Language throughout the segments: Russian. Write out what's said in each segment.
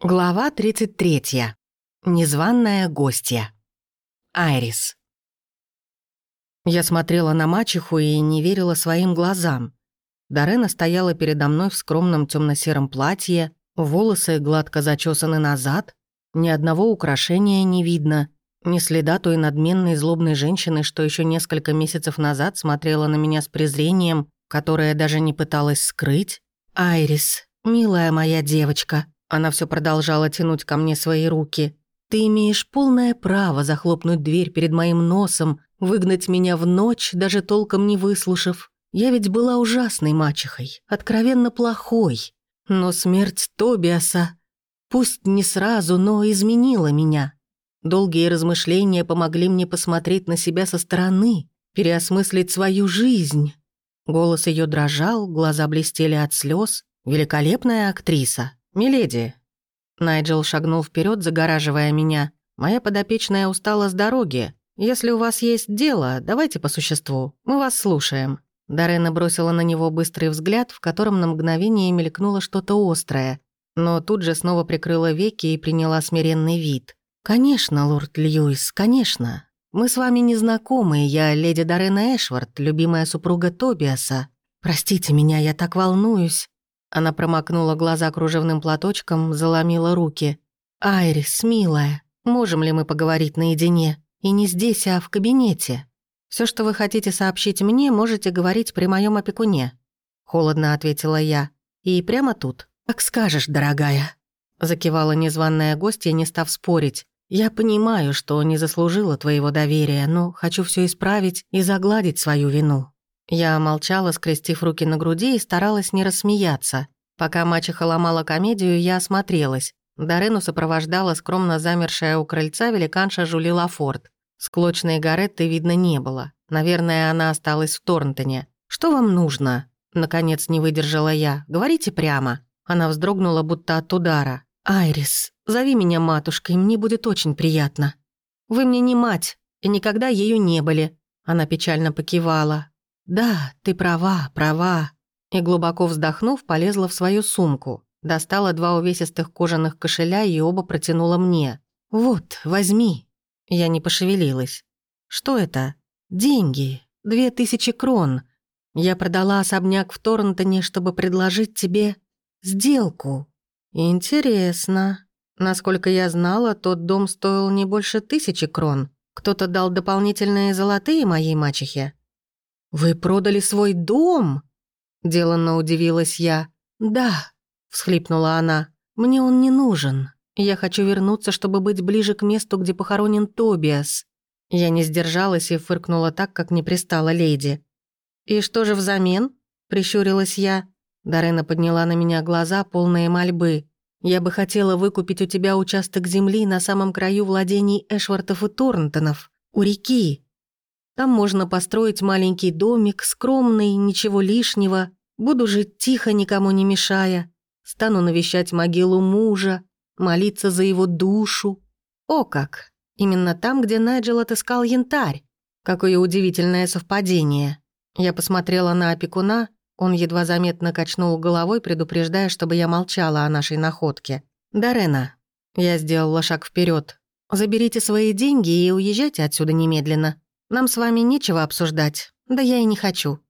Глава 33. Незваная гостья. Айрис. Я смотрела на мачеху и не верила своим глазам. Дарена стояла передо мной в скромном темно сером платье, волосы гладко зачесаны назад, ни одного украшения не видно, ни следа той надменной злобной женщины, что еще несколько месяцев назад смотрела на меня с презрением, которое даже не пыталась скрыть. «Айрис, милая моя девочка», она все продолжала тянуть ко мне свои руки. «Ты имеешь полное право захлопнуть дверь перед моим носом, выгнать меня в ночь, даже толком не выслушав. Я ведь была ужасной мачехой, откровенно плохой. Но смерть Тобиаса, пусть не сразу, но изменила меня. Долгие размышления помогли мне посмотреть на себя со стороны, переосмыслить свою жизнь». Голос ее дрожал, глаза блестели от слез. Великолепная актриса. «Миледи». Найджел шагнул вперед, загораживая меня. «Моя подопечная устала с дороги. Если у вас есть дело, давайте по существу. Мы вас слушаем». Дарена бросила на него быстрый взгляд, в котором на мгновение мелькнуло что-то острое, но тут же снова прикрыла веки и приняла смиренный вид. «Конечно, лорд Льюис, конечно. Мы с вами не знакомы, я леди Дарена Эшвард, любимая супруга Тобиаса. Простите меня, я так волнуюсь. Она промокнула глаза кружевным платочком, заломила руки. «Айрис, милая, можем ли мы поговорить наедине? И не здесь, а в кабинете. Все, что вы хотите сообщить мне, можете говорить при моем опекуне», — холодно ответила я. «И прямо тут. Как скажешь, дорогая», — закивала незваная гостья, не став спорить. «Я понимаю, что не заслужила твоего доверия, но хочу все исправить и загладить свою вину». Я молчала, скрестив руки на груди и старалась не рассмеяться. Пока мачеха ломала комедию, я осмотрелась. Дарену сопровождала скромно замершая у крыльца великанша Жули Лафорд. Склочной Гаретты видно не было. Наверное, она осталась в Торнтоне. «Что вам нужно?» Наконец не выдержала я. «Говорите прямо». Она вздрогнула, будто от удара. «Айрис, зови меня матушкой, мне будет очень приятно». «Вы мне не мать, и никогда ею не были». Она печально покивала. «Да, ты права, права». И глубоко вздохнув, полезла в свою сумку. Достала два увесистых кожаных кошеля и оба протянула мне. «Вот, возьми». Я не пошевелилась. «Что это?» «Деньги. Две тысячи крон. Я продала особняк в Торнтоне, чтобы предложить тебе сделку». «Интересно. Насколько я знала, тот дом стоил не больше тысячи крон. Кто-то дал дополнительные золотые моей мачехе?» «Вы продали свой дом?» Деланно удивилась я. «Да», — всхлипнула она. «Мне он не нужен. Я хочу вернуться, чтобы быть ближе к месту, где похоронен Тобиас». Я не сдержалась и фыркнула так, как не пристала леди. «И что же взамен?» — прищурилась я. Дарена подняла на меня глаза, полные мольбы. «Я бы хотела выкупить у тебя участок земли на самом краю владений Эшвартов и Торнтонов, у реки. Там можно построить маленький домик, скромный, ничего лишнего. Буду жить тихо, никому не мешая. Стану навещать могилу мужа, молиться за его душу. О как! Именно там, где Найджел отыскал янтарь. Какое удивительное совпадение. Я посмотрела на опекуна, он едва заметно качнул головой, предупреждая, чтобы я молчала о нашей находке. «Дарена». Я сделала шаг вперед. «Заберите свои деньги и уезжайте отсюда немедленно. Нам с вами нечего обсуждать. Да я и не хочу».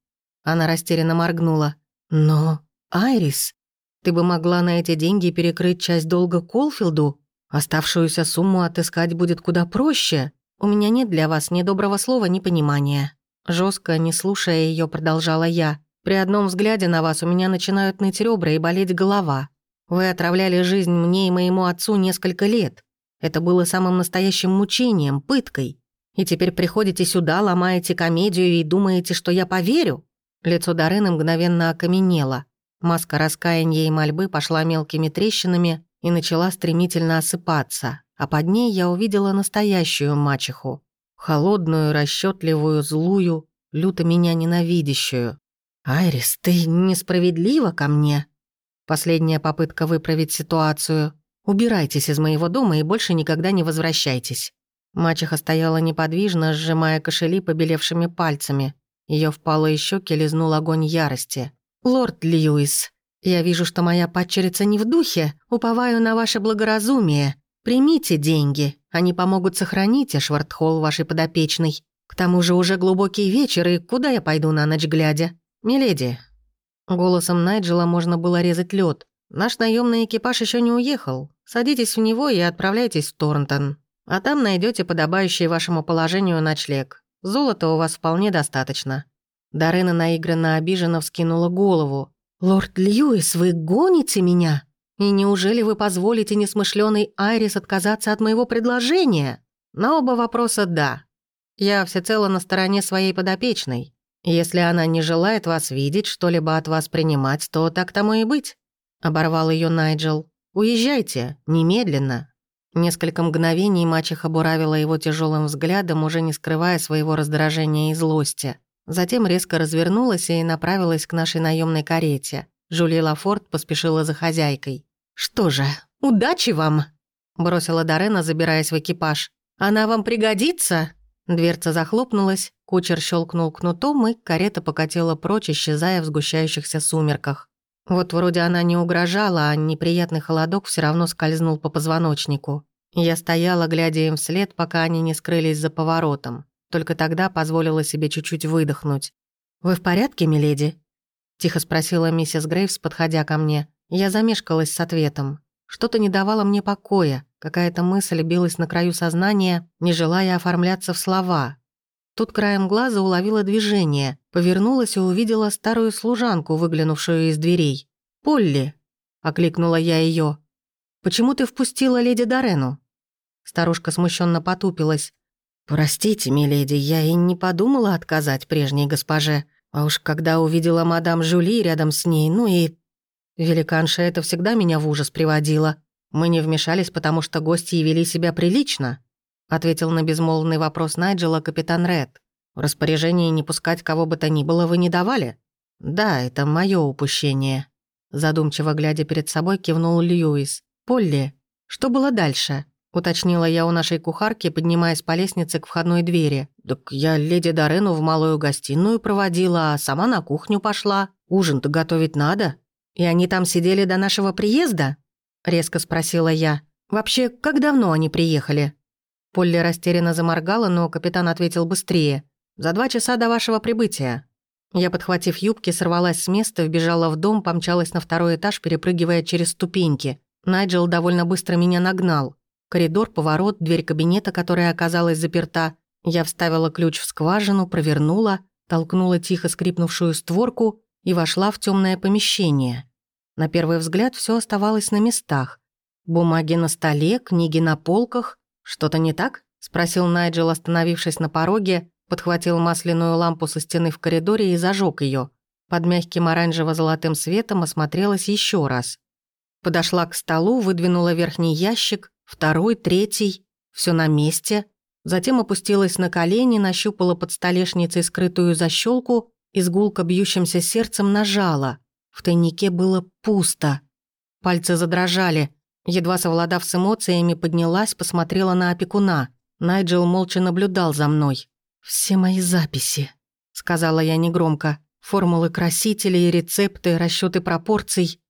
Она растерянно моргнула. «Но, Айрис, ты бы могла на эти деньги перекрыть часть долга Колфилду. Оставшуюся сумму отыскать будет куда проще. У меня нет для вас ни доброго слова, ни понимания». Жестко, не слушая ее, продолжала я. «При одном взгляде на вас у меня начинают ныть ребра и болеть голова. Вы отравляли жизнь мне и моему отцу несколько лет. Это было самым настоящим мучением, пыткой. И теперь приходите сюда, ломаете комедию и думаете, что я поверю?» Лицо Дарыны мгновенно окаменело. Маска раскаяния и мольбы пошла мелкими трещинами и начала стремительно осыпаться, а под ней я увидела настоящую мачеху. Холодную, расчетливую, злую, люто меня ненавидящую. «Айрис, ты несправедлива ко мне?» Последняя попытка выправить ситуацию. «Убирайтесь из моего дома и больше никогда не возвращайтесь». Мачеха стояла неподвижно, сжимая кошели побелевшими пальцами. Ее впалые щеки лизнул огонь ярости. «Лорд Льюис, Я вижу, что моя падчерица не в духе, уповаю на ваше благоразумие. Примите деньги, они помогут сохранить Эшвардхолл вашей подопечной. К тому же уже глубокий вечер, и куда я пойду на ночь глядя? Миледи». Голосом Найджела можно было резать лед. «Наш наемный экипаж еще не уехал. Садитесь в него и отправляйтесь в Торнтон. А там найдете подобающий вашему положению ночлег. Золота у вас вполне достаточно». Дарена наигранно обиженно вскинула голову. «Лорд Льюис, вы гоните меня? И неужели вы позволите несмышленый Айрис отказаться от моего предложения?» На оба вопроса «да». Я всецело на стороне своей подопечной. Если она не желает вас видеть, что-либо от вас принимать, то так тому и быть. Оборвал ее Найджел. Уезжайте, немедленно. Несколько мгновений мачеха буравила его тяжелым взглядом, уже не скрывая своего раздражения и злости. Затем резко развернулась и направилась к нашей наемной карете. Жюли Лафорт поспешила за хозяйкой. «Что же, удачи вам!» Бросила Дорена, забираясь в экипаж. «Она вам пригодится?» Дверца захлопнулась, кучер щелкнул кнутом, и карета покатила прочь, исчезая в сгущающихся сумерках. Вот вроде она не угрожала, а неприятный холодок все равно скользнул по позвоночнику. Я стояла, глядя им вслед, пока они не скрылись за поворотом. Только тогда позволила себе чуть-чуть выдохнуть. «Вы в порядке, миледи?» Тихо спросила миссис Грейвс, подходя ко мне. Я замешкалась с ответом. Что-то не давало мне покоя. Какая-то мысль билась на краю сознания, не желая оформляться в слова. Тут краем глаза уловила движение, повернулась и увидела старую служанку, выглянувшую из дверей. «Полли!» — окликнула я ее. «Почему ты впустила леди Дорену?» Старушка смущенно потупилась. «Простите, миледи, я и не подумала отказать прежней госпоже. А уж когда увидела мадам Жюли рядом с ней, ну и...» Великанша это всегда меня в ужас приводила. Мы не вмешались, потому что гости вели себя прилично», ответил на безмолвный вопрос Найджела капитан Ред. «В распоряжении не пускать кого бы то ни было вы не давали?» «Да, это мое упущение», задумчиво глядя перед собой, кивнул Льюис. «Полли, что было дальше?» уточнила я у нашей кухарки, поднимаясь по лестнице к входной двери. «Так я леди Дорену в малую гостиную проводила, а сама на кухню пошла. Ужин-то готовить надо. И они там сидели до нашего приезда?» резко спросила я. «Вообще, как давно они приехали?» Полли растерянно заморгала, но капитан ответил быстрее. «За два часа до вашего прибытия». Я, подхватив юбки, сорвалась с места, вбежала в дом, помчалась на второй этаж, перепрыгивая через ступеньки. Найджел довольно быстро меня нагнал. Коридор, поворот, дверь кабинета, которая оказалась заперта. Я вставила ключ в скважину, провернула, толкнула тихо скрипнувшую створку и вошла в темное помещение. На первый взгляд все оставалось на местах. Бумаги на столе, книги на полках. Что-то не так? Спросил Найджел, остановившись на пороге, подхватил масляную лампу со стены в коридоре и зажег ее. Под мягким оранжево-золотым светом осмотрелась еще раз. Подошла к столу, выдвинула верхний ящик, второй, третий. все на месте. Затем опустилась на колени, нащупала под столешницей скрытую защелку и с гулко бьющимся сердцем нажала. В тайнике было пусто. Пальцы задрожали. Едва совладав с эмоциями, поднялась, посмотрела на опекуна. Найджел молча наблюдал за мной. «Все мои записи», — сказала я негромко. «Формулы красителей, рецепты, расчеты пропорций.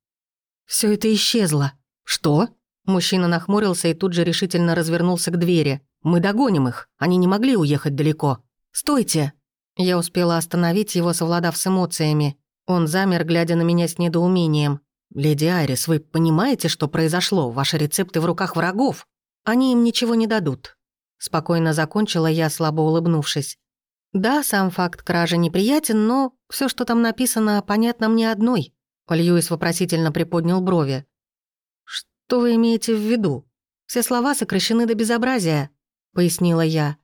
Все это исчезло». «Что?» Мужчина нахмурился и тут же решительно развернулся к двери. «Мы догоним их. Они не могли уехать далеко. Стойте!» Я успела остановить его, совладав с эмоциями. Он замер, глядя на меня с недоумением. «Леди Айрис, вы понимаете, что произошло? Ваши рецепты в руках врагов. Они им ничего не дадут». Спокойно закончила я, слабо улыбнувшись. «Да, сам факт кражи неприятен, но все, что там написано, понятно мне одной». Льюис вопросительно приподнял брови. «Что вы имеете в виду? Все слова сокращены до безобразия», — пояснила я.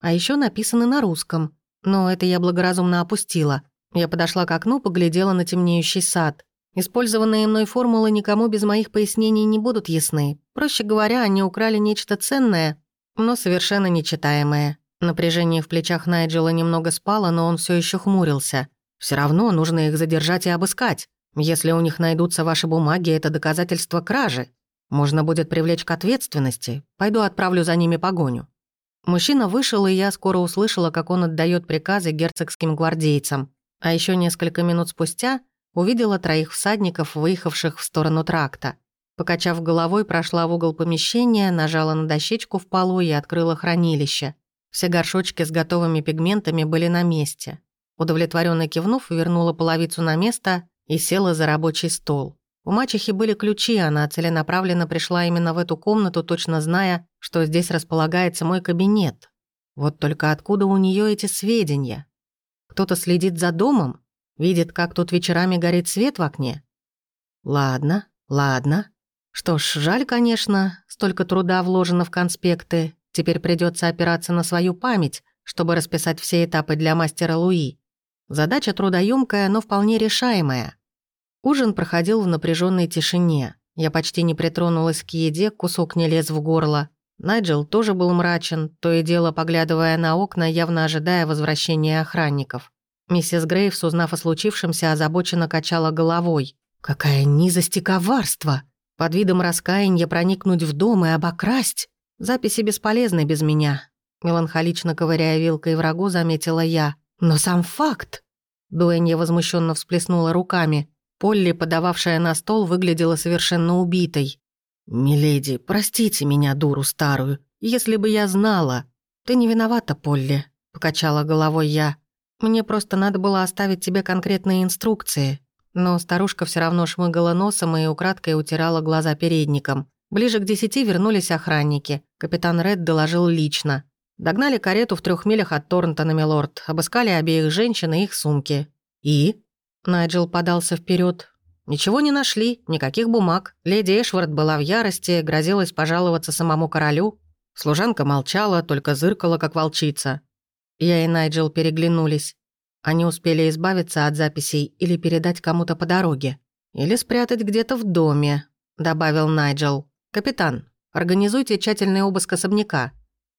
«А еще написаны на русском, но это я благоразумно опустила. Я подошла к окну, поглядела на темнеющий сад. Использованные мной формулы никому без моих пояснений не будут ясны. Проще говоря, они украли нечто ценное, но совершенно нечитаемое. Напряжение в плечах Найджела немного спало, но он все еще хмурился. Все равно нужно их задержать и обыскать. Если у них найдутся ваши бумаги, это доказательство кражи. Можно будет привлечь к ответственности. Пойду отправлю за ними погоню». Мужчина вышел, и я скоро услышала, как он отдает приказы герцогским гвардейцам. А еще несколько минут спустя увидела троих всадников, выехавших в сторону тракта. Покачав головой, прошла в угол помещения, нажала на дощечку в полу и открыла хранилище. Все горшочки с готовыми пигментами были на месте. Удовлетворенно кивнув, вернула половицу на место и села за рабочий стол. У мачехи были ключи, она целенаправленно пришла именно в эту комнату, точно зная, что здесь располагается мой кабинет. Вот только откуда у нее эти сведения? Кто-то следит за домом? Видит, как тут вечерами горит свет в окне? Ладно, ладно. Что ж, жаль, конечно, столько труда вложено в конспекты. Теперь придется опираться на свою память, чтобы расписать все этапы для мастера Луи. Задача трудоемкая, но вполне решаемая. Ужин проходил в напряженной тишине. Я почти не притронулась к еде, кусок не лез в горло. Найджел тоже был мрачен, то и дело поглядывая на окна, явно ожидая возвращения охранников. Миссис Грейвс, узнав о случившемся, озабоченно качала головой. «Какая низость и коварство! Под видом раскаяния проникнуть в дом и обокрасть. Записи бесполезны без меня. Меланхолично ковыряя вилкой врагу, заметила я. Но сам факт. Дуэнья возмущенно всплеснула руками. Полли, подававшая на стол, выглядела совершенно убитой. «Миледи, простите меня, дуру старую, если бы я знала». «Ты не виновата, Полли», — покачала головой я. «Мне просто надо было оставить тебе конкретные инструкции. Но старушка все равно шмыгала носом и украдкой утирала глаза передником. Ближе к десяти вернулись охранники. Капитан Ред доложил лично. Догнали карету в трех милях от Торнтона, милорд. Обыскали обеих женщин и их сумки. «И?» Найджел подался вперед. «Ничего не нашли, никаких бумаг. Леди Эшвард была в ярости, грозилась пожаловаться самому королю. Служанка молчала, только зыркала, как волчица. Я и Найджел переглянулись. Они успели избавиться от записей или передать кому-то по дороге. Или спрятать где-то в доме, добавил Найджел. Капитан, организуйте тщательный обыск особняка.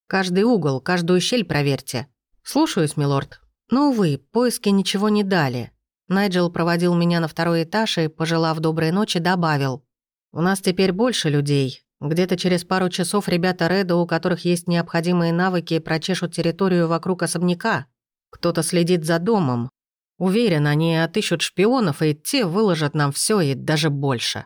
Каждый угол, каждую щель проверьте. Слушаюсь, милорд. Но, увы, поиски ничего не дали. Найджел проводил меня на второй этаж и, пожелав доброй ночи, добавил. «У нас теперь больше людей. Где-то через пару часов ребята Реда, у которых есть необходимые навыки, прочешут территорию вокруг особняка. Кто-то следит за домом. Уверен, они отыщут шпионов, и те выложат нам все и даже больше.